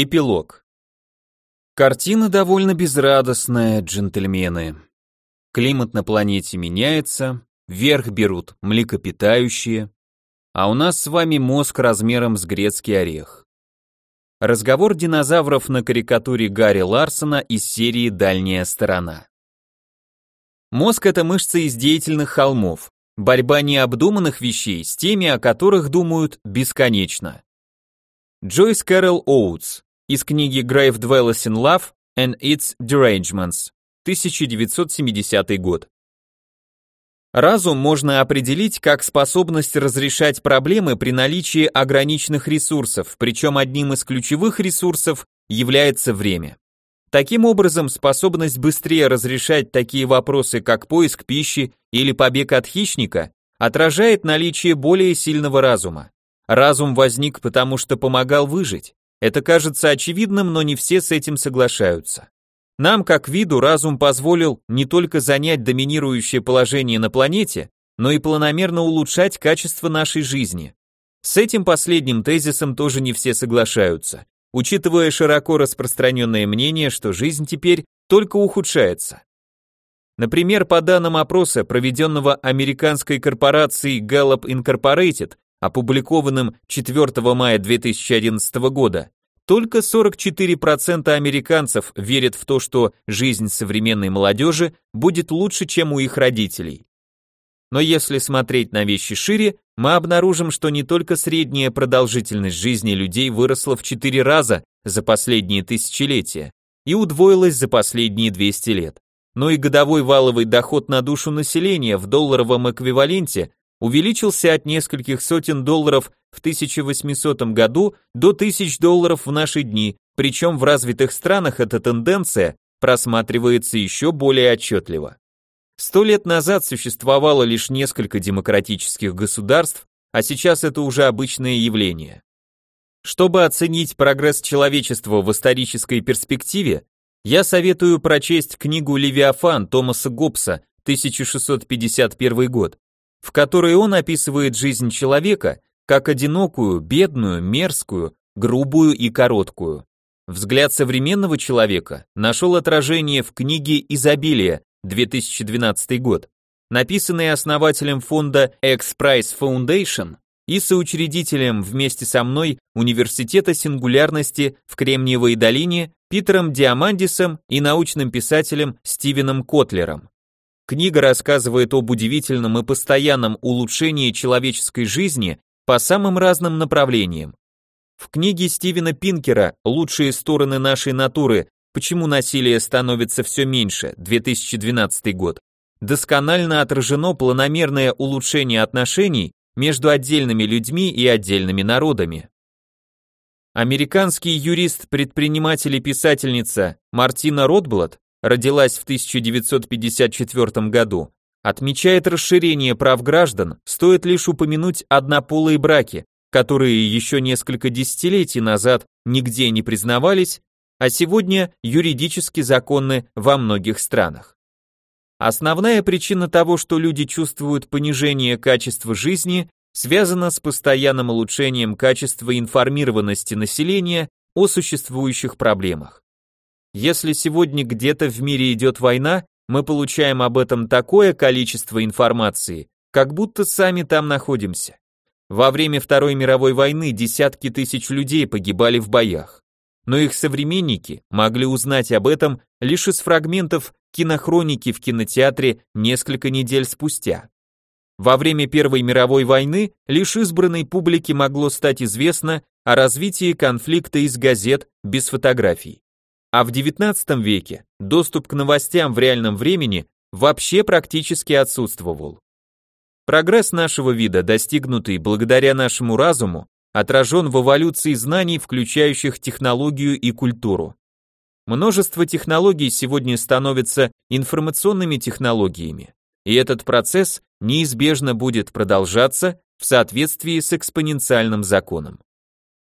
Эпилог. Картина довольно безрадостная, джентльмены. Климат на планете меняется, вверх берут млекопитающие, а у нас с вами мозг размером с грецкий орех. Разговор динозавров на карикатуре Гарри Ларсона из серии «Дальняя сторона». Мозг – это мышцы из деятельных холмов, борьба необдуманных вещей с теми, о которых думают бесконечно. Джойс Кэрол Оутс из книги Grave Dwellers in Love and Its Derangements, 1970 год. Разум можно определить как способность разрешать проблемы при наличии ограниченных ресурсов, причем одним из ключевых ресурсов является время. Таким образом, способность быстрее разрешать такие вопросы, как поиск пищи или побег от хищника, отражает наличие более сильного разума. Разум возник потому, что помогал выжить. Это кажется очевидным, но не все с этим соглашаются. Нам, как виду, разум позволил не только занять доминирующее положение на планете, но и планомерно улучшать качество нашей жизни. С этим последним тезисом тоже не все соглашаются, учитывая широко распространенное мнение, что жизнь теперь только ухудшается. Например, по данным опроса, проведенного американской корпорацией Gallup Incorporated, опубликованным 4 мая 2011 года, только 44% американцев верят в то, что жизнь современной молодежи будет лучше, чем у их родителей. Но если смотреть на вещи шире, мы обнаружим, что не только средняя продолжительность жизни людей выросла в 4 раза за последние тысячелетия и удвоилась за последние 200 лет, но и годовой валовый доход на душу населения в долларовом эквиваленте увеличился от нескольких сотен долларов в 1800 году до тысяч долларов в наши дни, причем в развитых странах эта тенденция просматривается еще более отчетливо. Сто лет назад существовало лишь несколько демократических государств, а сейчас это уже обычное явление. Чтобы оценить прогресс человечества в исторической перспективе, я советую прочесть книгу «Левиафан» Томаса Гоббса, 1651 год, в которой он описывает жизнь человека как одинокую, бедную, мерзкую, грубую и короткую. Взгляд современного человека нашел отражение в книге «Изобилие» 2012 год, написанной основателем фонда X-Prize Foundation и соучредителем вместе со мной Университета сингулярности в Кремниевой долине Питером Диамандисом и научным писателем Стивеном Котлером. Книга рассказывает об удивительном и постоянном улучшении человеческой жизни по самым разным направлениям. В книге Стивена Пинкера «Лучшие стороны нашей натуры. Почему насилие становится все меньше» 2012 год досконально отражено планомерное улучшение отношений между отдельными людьми и отдельными народами. Американский юрист, предприниматель и писательница Мартина Ротблат родилась в 1954 году, отмечает расширение прав граждан, стоит лишь упомянуть однополые браки, которые еще несколько десятилетий назад нигде не признавались, а сегодня юридически законны во многих странах. Основная причина того, что люди чувствуют понижение качества жизни, связана с постоянным улучшением качества информированности населения о существующих проблемах. Если сегодня где-то в мире идет война, мы получаем об этом такое количество информации, как будто сами там находимся. Во время Второй мировой войны десятки тысяч людей погибали в боях, но их современники могли узнать об этом лишь из фрагментов кинохроники в кинотеатре несколько недель спустя. Во время Первой мировой войны лишь избранной публике могло стать известно о развитии конфликта из газет без фотографий. А в XIX веке доступ к новостям в реальном времени вообще практически отсутствовал. Прогресс нашего вида, достигнутый благодаря нашему разуму, отражен в эволюции знаний, включающих технологию и культуру. Множество технологий сегодня становятся информационными технологиями, и этот процесс неизбежно будет продолжаться в соответствии с экспоненциальным законом.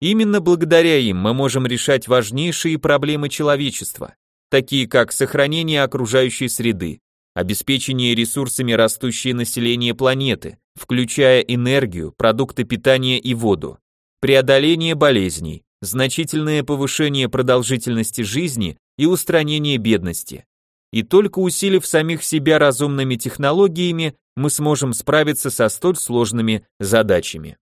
Именно благодаря им мы можем решать важнейшие проблемы человечества, такие как сохранение окружающей среды, обеспечение ресурсами растущее население планеты, включая энергию, продукты питания и воду, преодоление болезней, значительное повышение продолжительности жизни и устранение бедности. И только усилив самих себя разумными технологиями, мы сможем справиться со столь сложными задачами.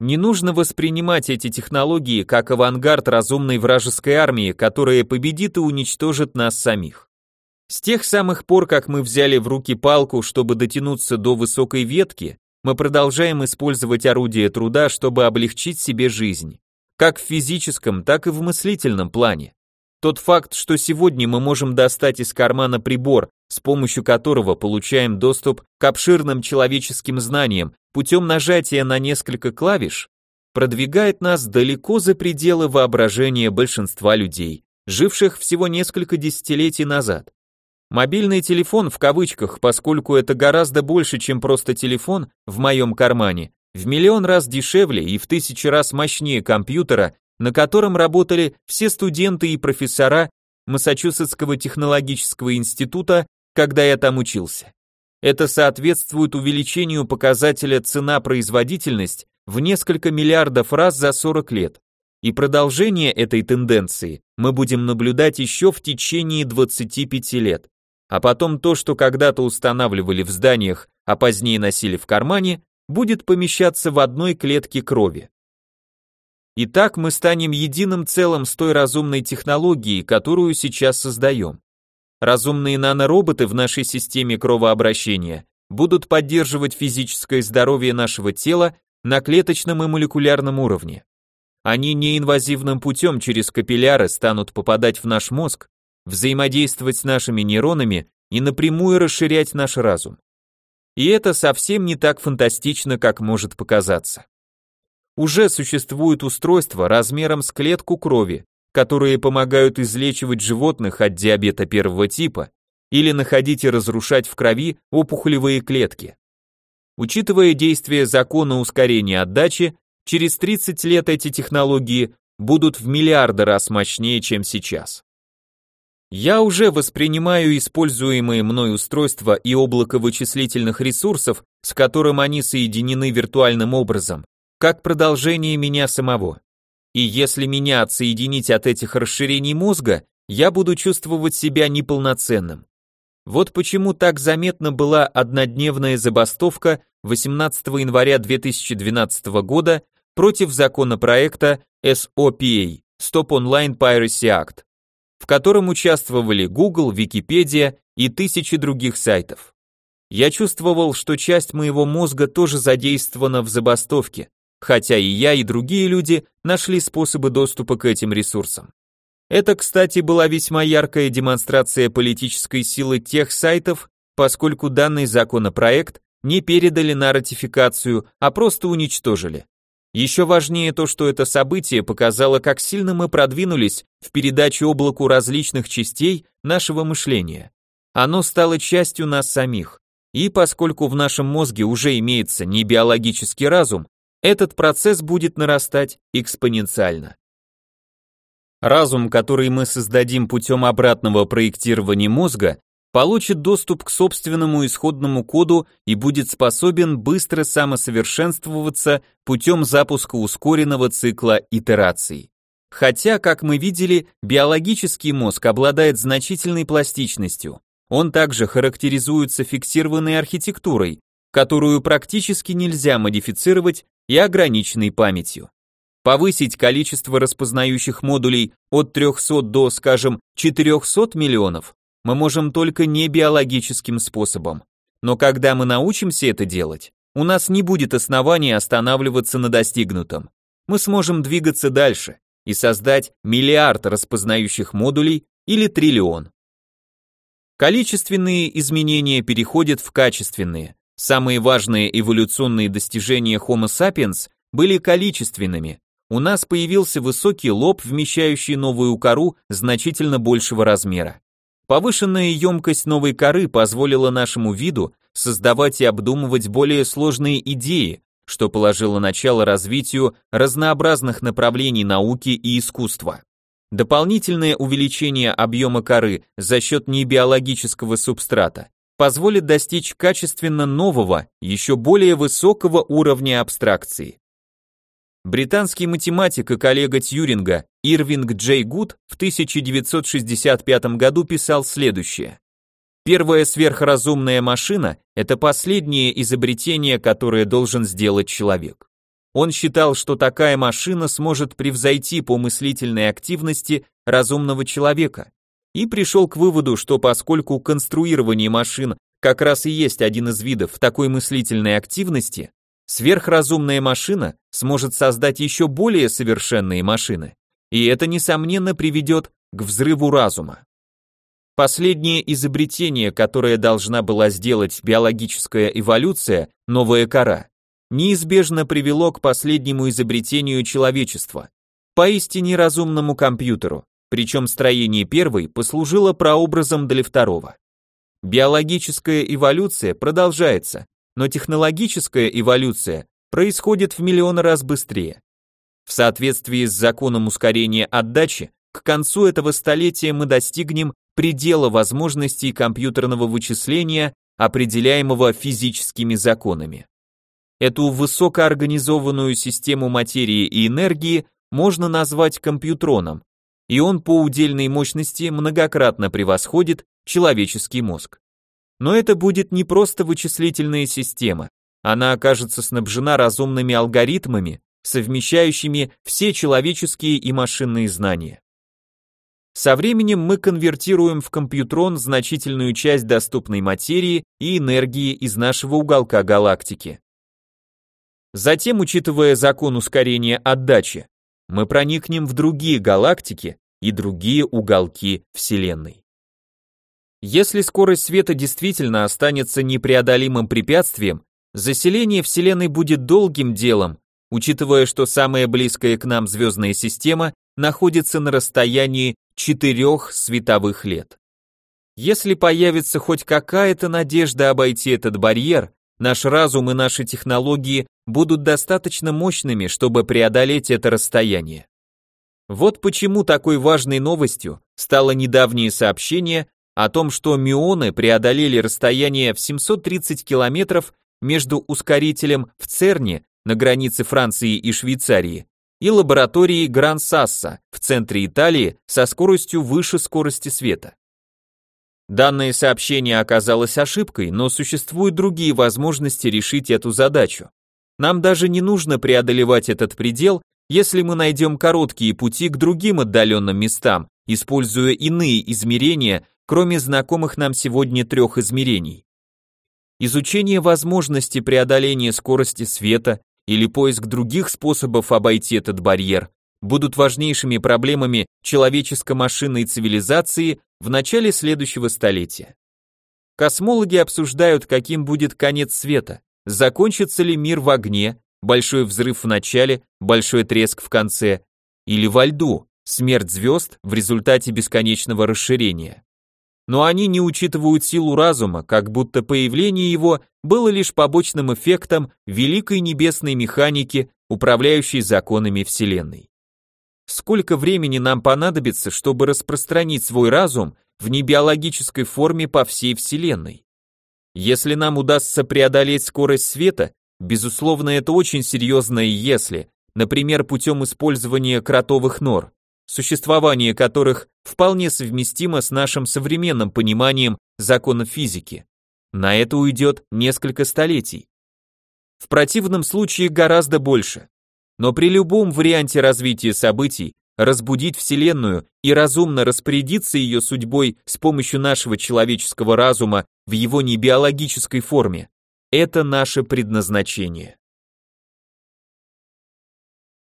Не нужно воспринимать эти технологии как авангард разумной вражеской армии, которая победит и уничтожит нас самих. С тех самых пор, как мы взяли в руки палку, чтобы дотянуться до высокой ветки, мы продолжаем использовать орудие труда, чтобы облегчить себе жизнь, как в физическом, так и в мыслительном плане. Тот факт, что сегодня мы можем достать из кармана прибор, с помощью которого получаем доступ к обширным человеческим знаниям путем нажатия на несколько клавиш, продвигает нас далеко за пределы воображения большинства людей, живших всего несколько десятилетий назад. Мобильный телефон в кавычках, поскольку это гораздо больше, чем просто телефон в моем кармане, в миллион раз дешевле и в тысячи раз мощнее компьютера, на котором работали все студенты и профессора Массачусетского технологического института, когда я там учился. Это соответствует увеличению показателя цена-производительность в несколько миллиардов раз за 40 лет. И продолжение этой тенденции мы будем наблюдать еще в течение 25 лет. А потом то, что когда-то устанавливали в зданиях, а позднее носили в кармане, будет помещаться в одной клетке крови. Итак, мы станем единым целым с той разумной технологией, которую сейчас создаем. Разумные нанороботы в нашей системе кровообращения будут поддерживать физическое здоровье нашего тела на клеточном и молекулярном уровне. Они неинвазивным путем через капилляры станут попадать в наш мозг, взаимодействовать с нашими нейронами и напрямую расширять наш разум. И это совсем не так фантастично, как может показаться. Уже существуют устройства размером с клетку крови, которые помогают излечивать животных от диабета первого типа или находить и разрушать в крови опухолевые клетки. Учитывая действие закона ускорения отдачи, через 30 лет эти технологии будут в миллиарды раз мощнее, чем сейчас. Я уже воспринимаю используемые мной устройства и облако вычислительных ресурсов, с которым они соединены виртуальным образом, как продолжение меня самого. И если меня отсоединить от этих расширений мозга, я буду чувствовать себя неполноценным. Вот почему так заметна была однодневная забастовка 18 января 2012 года против законопроекта SOPA Stop Online Piracy Act, в котором участвовали Google, Википедия и тысячи других сайтов. Я чувствовал, что часть моего мозга тоже задействована в забастовке, хотя и я, и другие люди нашли способы доступа к этим ресурсам. Это, кстати, была весьма яркая демонстрация политической силы тех сайтов, поскольку данный законопроект не передали на ратификацию, а просто уничтожили. Еще важнее то, что это событие показало, как сильно мы продвинулись в передаче облаку различных частей нашего мышления. Оно стало частью нас самих. И поскольку в нашем мозге уже имеется не биологический разум, этот процесс будет нарастать экспоненциально. Разум, который мы создадим путем обратного проектирования мозга, получит доступ к собственному исходному коду и будет способен быстро самосовершенствоваться путем запуска ускоренного цикла итераций. Хотя, как мы видели, биологический мозг обладает значительной пластичностью. Он также характеризуется фиксированной архитектурой, которую практически нельзя модифицировать и ограниченной памятью. Повысить количество распознающих модулей от 300 до, скажем, 400 миллионов мы можем только не биологическим способом. Но когда мы научимся это делать, у нас не будет оснований останавливаться на достигнутом. Мы сможем двигаться дальше и создать миллиард распознающих модулей или триллион. Количественные изменения переходят в качественные. Самые важные эволюционные достижения Homo sapiens были количественными. У нас появился высокий лоб, вмещающий новую кору значительно большего размера. Повышенная емкость новой коры позволила нашему виду создавать и обдумывать более сложные идеи, что положило начало развитию разнообразных направлений науки и искусства. Дополнительное увеличение объема коры за счет небиологического субстрата позволит достичь качественно нового, еще более высокого уровня абстракции. Британский математик и коллега Тьюринга Ирвинг Джей Гуд в 1965 году писал следующее. Первая сверхразумная машина – это последнее изобретение, которое должен сделать человек. Он считал, что такая машина сможет превзойти по мыслительной активности разумного человека, и пришел к выводу, что поскольку конструирование машин как раз и есть один из видов такой мыслительной активности, сверхразумная машина сможет создать еще более совершенные машины, и это, несомненно, приведет к взрыву разума. Последнее изобретение, которое должна была сделать биологическая эволюция, новая кора, неизбежно привело к последнему изобретению человечества, поистине разумному компьютеру, причем строение первой послужило прообразом для второго. Биологическая эволюция продолжается, но технологическая эволюция происходит в миллионы раз быстрее. В соответствии с законом ускорения отдачи, к концу этого столетия мы достигнем предела возможностей компьютерного вычисления, определяемого физическими законами. Эту высокоорганизованную систему материи и энергии можно назвать компьютроном, и он по удельной мощности многократно превосходит человеческий мозг. Но это будет не просто вычислительная система, она окажется снабжена разумными алгоритмами, совмещающими все человеческие и машинные знания. Со временем мы конвертируем в компьютрон значительную часть доступной материи и энергии из нашего уголка галактики. Затем, учитывая закон ускорения отдачи, мы проникнем в другие галактики и другие уголки Вселенной. Если скорость света действительно останется непреодолимым препятствием, заселение Вселенной будет долгим делом, учитывая, что самая близкая к нам звездная система находится на расстоянии четырех световых лет. Если появится хоть какая-то надежда обойти этот барьер, наш разум и наши технологии будут достаточно мощными, чтобы преодолеть это расстояние. Вот почему такой важной новостью стало недавнее сообщение о том, что мюоны преодолели расстояние в 730 километров между ускорителем в ЦЕРНе на границе Франции и Швейцарии и лабораторией Гран-Сасса в центре Италии со скоростью выше скорости света. Данное сообщение оказалось ошибкой, но существуют другие возможности решить эту задачу. Нам даже не нужно преодолевать этот предел, если мы найдем короткие пути к другим отдаленным местам, используя иные измерения, кроме знакомых нам сегодня трех измерений. Изучение возможности преодоления скорости света или поиск других способов обойти этот барьер будут важнейшими проблемами человеческо-машинной цивилизации в начале следующего столетия. Космологи обсуждают, каким будет конец света, закончится ли мир в огне, большой взрыв в начале, большой треск в конце, или во льду, смерть звезд в результате бесконечного расширения но они не учитывают силу разума, как будто появление его было лишь побочным эффектом великой небесной механики, управляющей законами Вселенной. Сколько времени нам понадобится, чтобы распространить свой разум в небиологической форме по всей Вселенной? Если нам удастся преодолеть скорость света, безусловно, это очень серьезное «если», например, путем использования кротовых нор, существование которых вполне совместимо с нашим современным пониманием законов физики. На это уйдет несколько столетий. В противном случае гораздо больше. Но при любом варианте развития событий разбудить Вселенную и разумно распорядиться ее судьбой с помощью нашего человеческого разума в его небиологической форме – это наше предназначение.